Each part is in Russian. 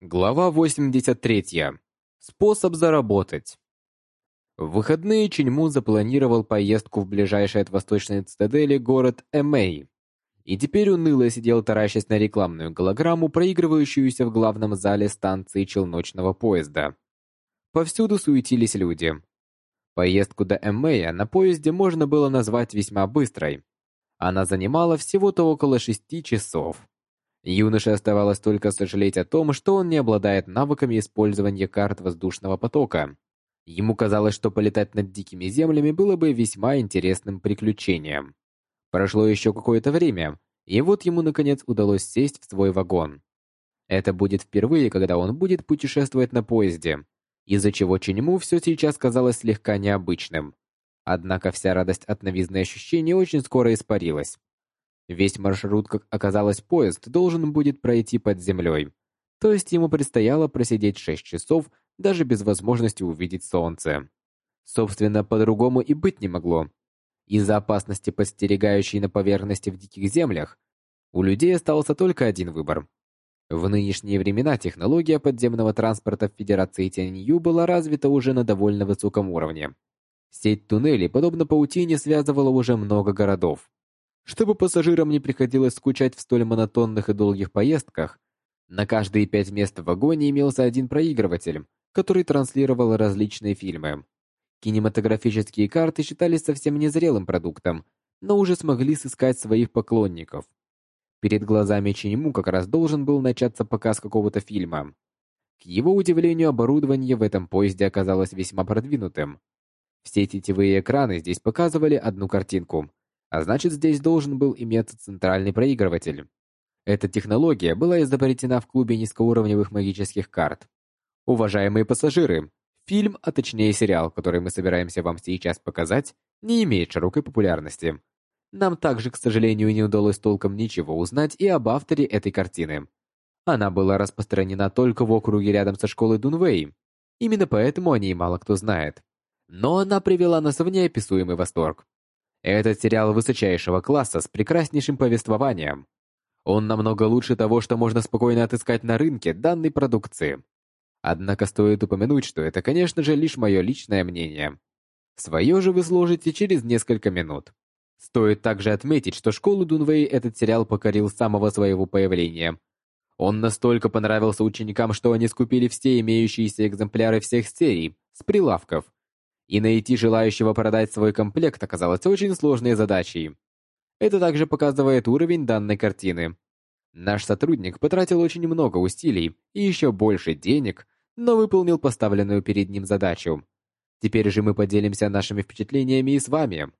Глава 83. Способ заработать. В выходные Чиньму запланировал поездку в ближайший от восточной цитадели город Эмэй. И теперь уныло сидел, таращась на рекламную голограмму, проигрывающуюся в главном зале станции челночного поезда. Повсюду суетились люди. Поездку до Эмэя на поезде можно было назвать весьма быстрой. Она занимала всего-то около шести часов. Юноше оставалось только сожалеть о том, что он не обладает навыками использования карт воздушного потока. Ему казалось, что полетать над дикими землями было бы весьма интересным приключением. Прошло еще какое-то время, и вот ему наконец удалось сесть в свой вагон. Это будет впервые, когда он будет путешествовать на поезде, из-за чего Ченему все сейчас казалось слегка необычным. Однако вся радость от новизны ощущений очень скоро испарилась. Весь маршрут, как оказалось, поезд должен будет пройти под землей. То есть ему предстояло просидеть 6 часов даже без возможности увидеть солнце. Собственно, по-другому и быть не могло. Из-за опасности, подстерегающей на поверхности в диких землях, у людей остался только один выбор. В нынешние времена технология подземного транспорта в Федерации Тянью была развита уже на довольно высоком уровне. Сеть туннелей, подобно паутине, связывала уже много городов. Чтобы пассажирам не приходилось скучать в столь монотонных и долгих поездках, на каждые пять мест в вагоне имелся один проигрыватель, который транслировал различные фильмы. Кинематографические карты считались совсем незрелым продуктом, но уже смогли сыскать своих поклонников. Перед глазами Чиньму как раз должен был начаться показ какого-то фильма. К его удивлению, оборудование в этом поезде оказалось весьма продвинутым. Все сетевые экраны здесь показывали одну картинку, а значит, здесь должен был иметься центральный проигрыватель. Эта технология была изобретена в клубе низкоуровневых магических карт. Уважаемые пассажиры, фильм, а точнее сериал, который мы собираемся вам сейчас показать, не имеет широкой популярности. Нам также, к сожалению, не удалось толком ничего узнать и об авторе этой картины. Она была распространена только в округе рядом со школой Дунвей. Именно поэтому о ней мало кто знает. Но она привела нас в неописуемый восторг. Этот сериал высочайшего класса с прекраснейшим повествованием. Он намного лучше того, что можно спокойно отыскать на рынке данной продукции. Однако стоит упомянуть, что это, конечно же, лишь мое личное мнение. Свое же вы сложите через несколько минут. Стоит также отметить, что школу Дунвей этот сериал покорил с самого своего появления. Он настолько понравился ученикам, что они скупили все имеющиеся экземпляры всех серий с прилавков и найти желающего продать свой комплект оказалось очень сложной задачей. Это также показывает уровень данной картины. Наш сотрудник потратил очень много усилий и еще больше денег, но выполнил поставленную перед ним задачу. Теперь же мы поделимся нашими впечатлениями и с вами.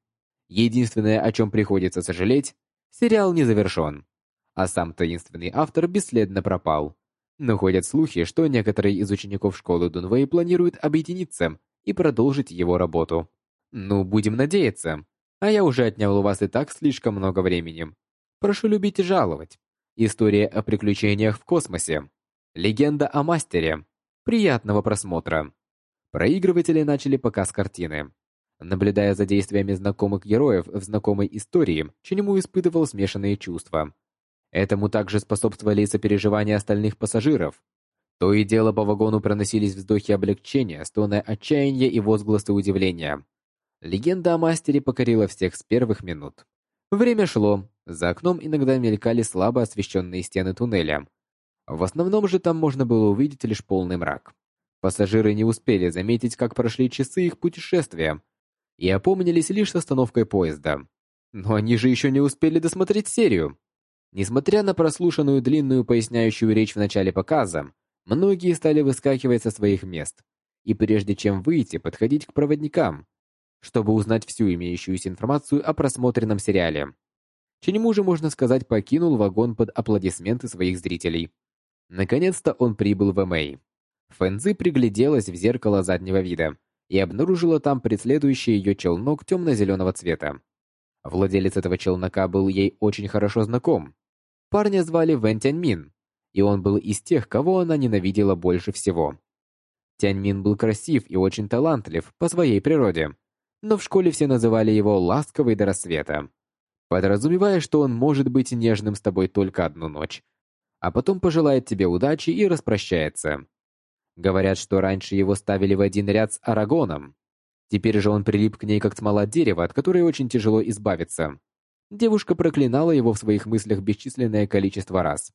Единственное, о чем приходится сожалеть, сериал не завершен, а сам таинственный автор бесследно пропал. Но ходят слухи, что некоторые из учеников школы Дунвей планируют объединиться и продолжить его работу. Ну, будем надеяться. А я уже отнял у вас и так слишком много времени. Прошу любить и жаловать. История о приключениях в космосе. Легенда о мастере. Приятного просмотра. Проигрыватели начали показ картины. Наблюдая за действиями знакомых героев в знакомой истории, Ченему испытывал смешанные чувства. Этому также способствовали сопереживания остальных пассажиров, то и дело по вагону проносились вздохи облегчения, стоны отчаяния и возгласы удивления. Легенда о мастере покорила всех с первых минут. Время шло. За окном иногда мелькали слабо освещенные стены туннеля. В основном же там можно было увидеть лишь полный мрак. Пассажиры не успели заметить, как прошли часы их путешествия, и опомнились лишь с остановкой поезда. Но они же еще не успели досмотреть серию. Несмотря на прослушанную длинную поясняющую речь в начале показа, Многие стали выскакивать со своих мест, и прежде чем выйти, подходить к проводникам, чтобы узнать всю имеющуюся информацию о просмотренном сериале. Ченему же, можно сказать, покинул вагон под аплодисменты своих зрителей. Наконец-то он прибыл в Эмэй. Фэнзи пригляделась в зеркало заднего вида и обнаружила там преследующий ее челнок темно-зеленого цвета. Владелец этого челнока был ей очень хорошо знаком. Парня звали Вэн Тяньмин, и он был из тех, кого она ненавидела больше всего. Тяньмин был красив и очень талантлив по своей природе, но в школе все называли его «ласковый до рассвета», подразумевая, что он может быть нежным с тобой только одну ночь, а потом пожелает тебе удачи и распрощается. Говорят, что раньше его ставили в один ряд с Арагоном. Теперь же он прилип к ней как смола дерева, от которой очень тяжело избавиться. Девушка проклинала его в своих мыслях бесчисленное количество раз.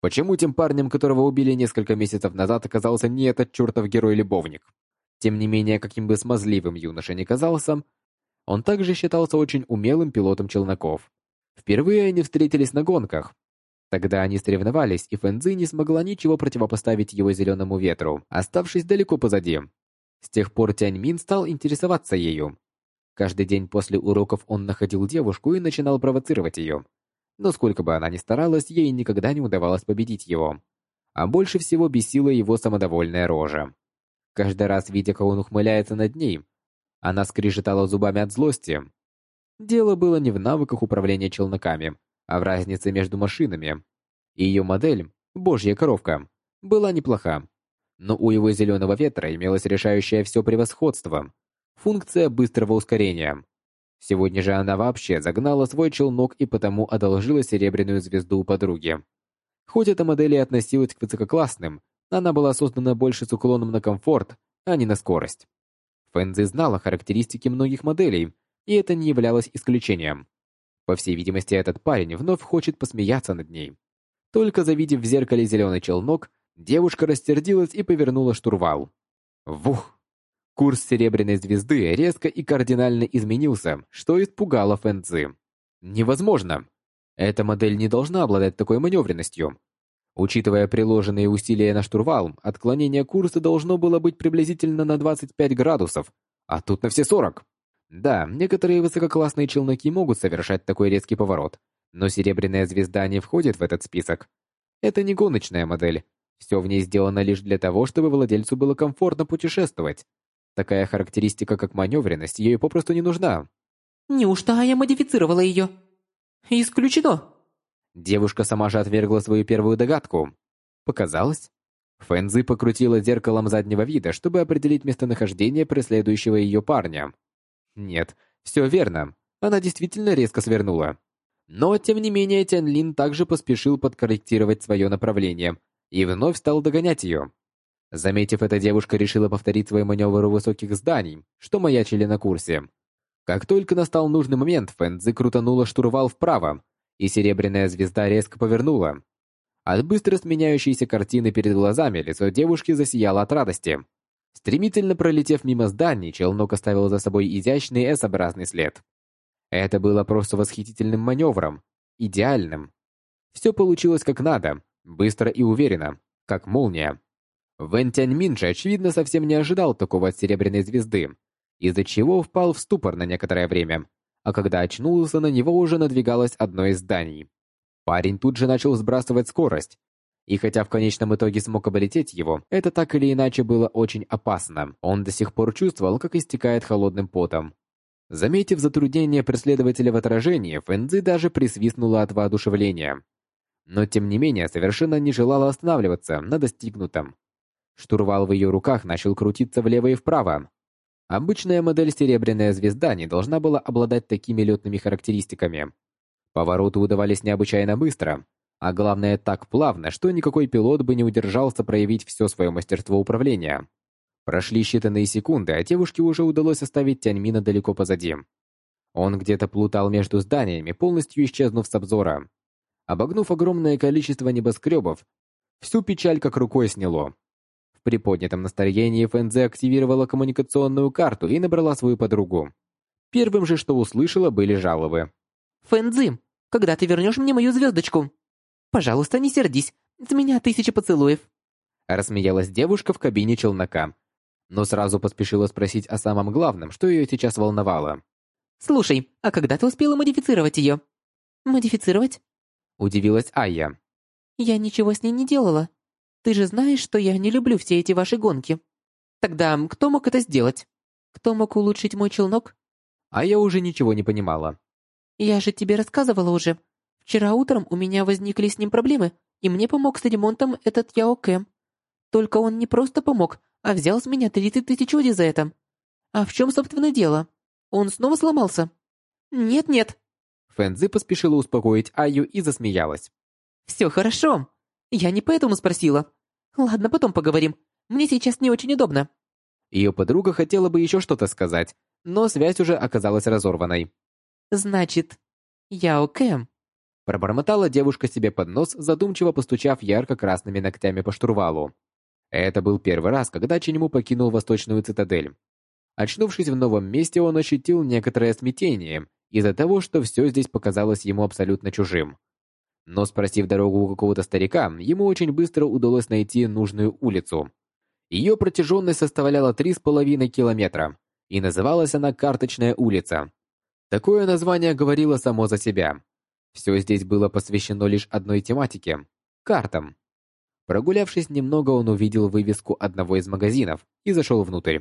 Почему тем парнем, которого убили несколько месяцев назад, оказался не этот чертов герой-любовник? Тем не менее, каким бы смазливым юноша ни казался, он также считался очень умелым пилотом челноков. Впервые они встретились на гонках. Тогда они соревновались, и Фэнзи не смогла ничего противопоставить его зеленому ветру, оставшись далеко позади. С тех пор Тяньмин стал интересоваться ею. Каждый день после уроков он находил девушку и начинал провоцировать ее. Но сколько бы она ни старалась, ей никогда не удавалось победить его. А больше всего бесила его самодовольная рожа. Каждый раз, видя, как он ухмыляется над ней, она скрежетала зубами от злости. Дело было не в навыках управления челноками, а в разнице между машинами. Ее модель, божья коровка, была неплоха. Но у его зеленого ветра имелось решающее все превосходство – функция быстрого ускорения. Сегодня же она вообще загнала свой челнок и потому одолжила серебряную звезду у подруги. Хоть эта модель и относилась к высококлассным, она была создана больше с уклоном на комфорт, а не на скорость. Фэнзи знала характеристики многих моделей, и это не являлось исключением. По всей видимости, этот парень вновь хочет посмеяться над ней. Только завидев в зеркале зеленый челнок, девушка растердилась и повернула штурвал. Вух! Курс серебряной звезды резко и кардинально изменился, что испугало Фэнзи. Невозможно! Эта модель не должна обладать такой маневренностью. Учитывая приложенные усилия на штурвал, отклонение курса должно было быть приблизительно на 25 градусов, а тут на все 40. Да, некоторые высококлассные челноки могут совершать такой резкий поворот, но Серебряная Звезда не входит в этот список. Это не гоночная модель. Все в ней сделано лишь для того, чтобы владельцу было комфортно путешествовать. Такая характеристика, как маневренность, ей попросту не нужна. Неужто я модифицировала ее? Исключено. Девушка сама же отвергла свою первую догадку. Показалось? Фэнзи покрутила зеркалом заднего вида, чтобы определить местонахождение преследующего ее парня. Нет, все верно. Она действительно резко свернула. Но, тем не менее, Тян Лин также поспешил подкорректировать свое направление и вновь стал догонять ее. Заметив это, девушка решила повторить свой маневр у высоких зданий, что маячили на курсе. Как только настал нужный момент, Фэнзи крутанула штурвал вправо, и серебряная звезда резко повернула. От быстро сменяющейся картины перед глазами лицо девушки засияло от радости. Стремительно пролетев мимо зданий, челнок оставил за собой изящный S-образный след. Это было просто восхитительным маневром, идеальным. Все получилось как надо, быстро и уверенно, как молния. Вэн Тяньмин же, очевидно, совсем не ожидал такого от Серебряной Звезды, из-за чего впал в ступор на некоторое время а когда очнулся, на него уже надвигалось одно из зданий. Парень тут же начал сбрасывать скорость, и хотя в конечном итоге смог оболететь его, это так или иначе было очень опасно. Он до сих пор чувствовал, как истекает холодным потом. Заметив затруднение преследователя в отражении, Фэнзи даже присвистнула от воодушевления. Но тем не менее совершенно не желала останавливаться на достигнутом. Штурвал в ее руках начал крутиться влево и вправо, Обычная модель «Серебряная звезда» не должна была обладать такими летными характеристиками. Повороты удавались необычайно быстро, а главное так плавно, что никакой пилот бы не удержался проявить все свое мастерство управления. Прошли считанные секунды, а девушке уже удалось оставить Тяньмина далеко позади. Он где-то плутал между зданиями, полностью исчезнув с обзора. Обогнув огромное количество небоскребов, всю печаль как рукой сняло. В приподнятом настроении Фэнзе активировала коммуникационную карту и набрала свою подругу. Первым же, что услышала, были жалобы. «Фэнзи, когда ты вернешь мне мою звездочку? Пожалуйста, не сердись, с меня тысяча поцелуев». Рассмеялась девушка в кабине челнока, но сразу поспешила спросить о самом главном, что ее сейчас волновало. «Слушай, а когда ты успела модифицировать ее?» «Модифицировать?» Удивилась Айя. «Я ничего с ней не делала. Ты же знаешь, что я не люблю все эти ваши гонки. Тогда кто мог это сделать? Кто мог улучшить мой челнок? А я уже ничего не понимала. Я же тебе рассказывала уже. Вчера утром у меня возникли с ним проблемы, и мне помог с ремонтом этот Яо Кэм. Только он не просто помог, а взял с меня 30 тысяч оди за это. А в чем, собственно, дело? Он снова сломался? Нет-нет. Фэнзи поспешила успокоить Аю и засмеялась. Все хорошо. Я не поэтому спросила. Ладно, потом поговорим. Мне сейчас не очень удобно. Ее подруга хотела бы еще что-то сказать, но связь уже оказалась разорванной. Значит, Яо Кэм. Пробормотала девушка себе под нос, задумчиво постучав ярко-красными ногтями по штурвалу. Это был первый раз, когда Чиньму покинул Восточную цитадель. Очнувшись в новом месте, он ощутил некоторое смятение из-за того, что все здесь показалось ему абсолютно чужим. Но спросив дорогу у какого-то старика, ему очень быстро удалось найти нужную улицу. Ее протяженность составляла 3,5 километра, и называлась она Карточная улица. Такое название говорило само за себя. Все здесь было посвящено лишь одной тематике – картам. Прогулявшись немного, он увидел вывеску одного из магазинов и зашел внутрь.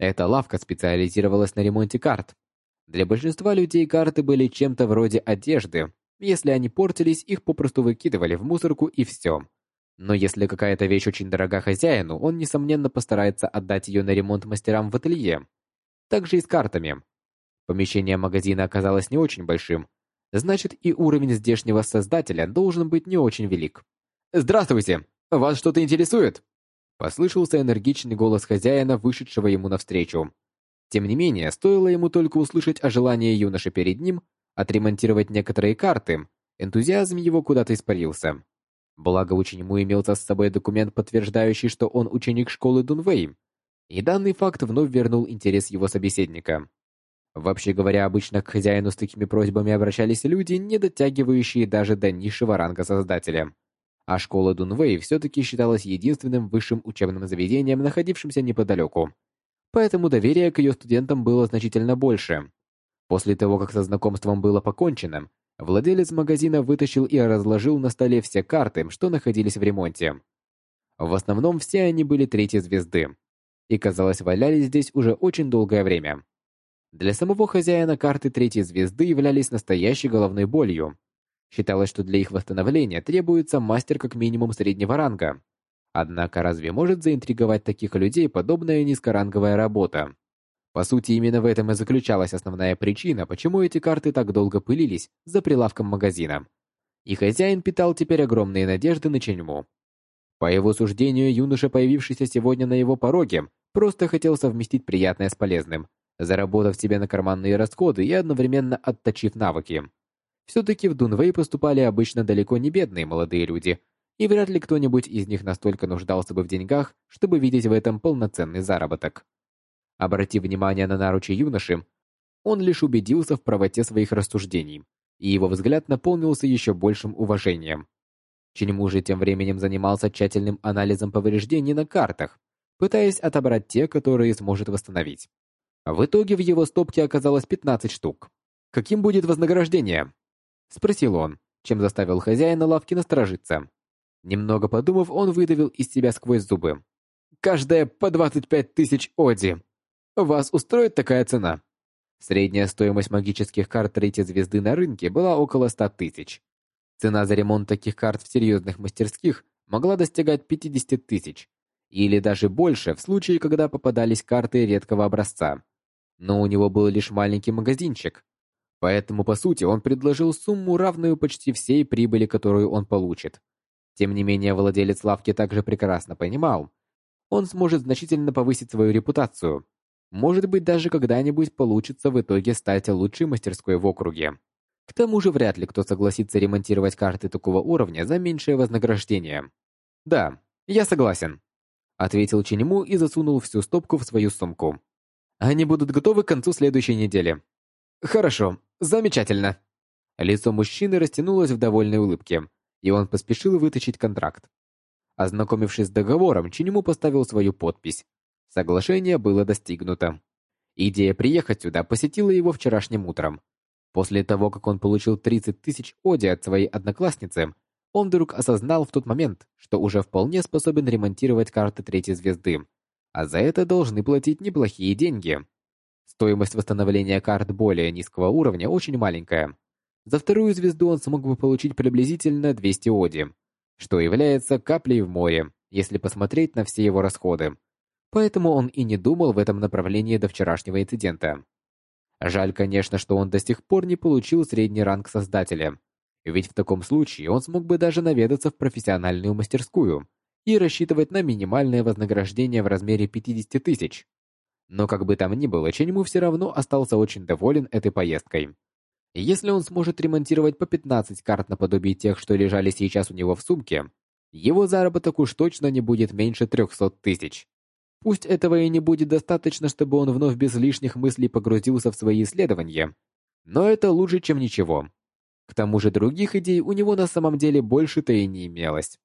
Эта лавка специализировалась на ремонте карт. Для большинства людей карты были чем-то вроде одежды. Если они портились, их попросту выкидывали в мусорку и все. Но если какая-то вещь очень дорога хозяину, он, несомненно, постарается отдать ее на ремонт мастерам в ателье. Так же и с картами. Помещение магазина оказалось не очень большим, значит и уровень здешнего создателя должен быть не очень велик. «Здравствуйте! Вас что-то интересует?» Послышался энергичный голос хозяина, вышедшего ему навстречу. Тем не менее, стоило ему только услышать о желании юноши перед ним отремонтировать некоторые карты, энтузиазм его куда-то испарился. Благо ученику имелся с собой документ, подтверждающий, что он ученик школы Дунвей, и данный факт вновь вернул интерес его собеседника. Вообще говоря, обычно к хозяину с такими просьбами обращались люди, не дотягивающие даже до низшего ранга создателя. А школа Дунвей все-таки считалась единственным высшим учебным заведением, находившимся неподалеку. Поэтому доверие к ее студентам было значительно больше. После того, как со знакомством было покончено, Владелец магазина вытащил и разложил на столе все карты, что находились в ремонте. В основном все они были третьей звезды. И, казалось, валялись здесь уже очень долгое время. Для самого хозяина карты третьей звезды являлись настоящей головной болью. Считалось, что для их восстановления требуется мастер как минимум среднего ранга. Однако разве может заинтриговать таких людей подобная низкоранговая работа? По сути, именно в этом и заключалась основная причина, почему эти карты так долго пылились за прилавком магазина. И хозяин питал теперь огромные надежды на Ченьму. По его суждению, юноша, появившийся сегодня на его пороге, просто хотел совместить приятное с полезным, заработав себе на карманные расходы и одновременно отточив навыки. Все-таки в Дунвей поступали обычно далеко не бедные молодые люди, и вряд ли кто-нибудь из них настолько нуждался бы в деньгах, чтобы видеть в этом полноценный заработок. Обратив внимание на наручи юноши, он лишь убедился в правоте своих рассуждений, и его взгляд наполнился еще большим уважением. Ченьму же тем временем занимался тщательным анализом повреждений на картах, пытаясь отобрать те, которые сможет восстановить. В итоге в его стопке оказалось 15 штук. «Каким будет вознаграждение?» – спросил он, чем заставил хозяина лавки насторожиться. Немного подумав, он выдавил из себя сквозь зубы. «Каждая по 25 тысяч оди!» Вас устроит такая цена? Средняя стоимость магических карт третьей звезды на рынке была около 100 тысяч. Цена за ремонт таких карт в серьезных мастерских могла достигать 50 тысяч, или даже больше в случае, когда попадались карты редкого образца. Но у него был лишь маленький магазинчик, поэтому, по сути, он предложил сумму, равную почти всей прибыли, которую он получит. Тем не менее, владелец лавки также прекрасно понимал, он сможет значительно повысить свою репутацию, может быть, даже когда-нибудь получится в итоге стать лучшей мастерской в округе. К тому же вряд ли кто согласится ремонтировать карты такого уровня за меньшее вознаграждение. «Да, я согласен», — ответил Чинему и засунул всю стопку в свою сумку. «Они будут готовы к концу следующей недели». «Хорошо, замечательно». Лицо мужчины растянулось в довольной улыбке, и он поспешил вытащить контракт. Ознакомившись с договором, Чинему поставил свою подпись, Соглашение было достигнуто. Идея приехать сюда посетила его вчерашним утром. После того, как он получил 30 тысяч оди от своей одноклассницы, он вдруг осознал в тот момент, что уже вполне способен ремонтировать карты третьей звезды, а за это должны платить неплохие деньги. Стоимость восстановления карт более низкого уровня очень маленькая. За вторую звезду он смог бы получить приблизительно 200 оди, что является каплей в море, если посмотреть на все его расходы поэтому он и не думал в этом направлении до вчерашнего инцидента. Жаль, конечно, что он до сих пор не получил средний ранг Создателя. Ведь в таком случае он смог бы даже наведаться в профессиональную мастерскую и рассчитывать на минимальное вознаграждение в размере 50 тысяч. Но как бы там ни было, Ченьму все равно остался очень доволен этой поездкой. Если он сможет ремонтировать по 15 карт наподобие тех, что лежали сейчас у него в сумке, его заработок уж точно не будет меньше 300 тысяч. Пусть этого и не будет достаточно, чтобы он вновь без лишних мыслей погрузился в свои исследования, но это лучше, чем ничего. К тому же других идей у него на самом деле больше-то и не имелось.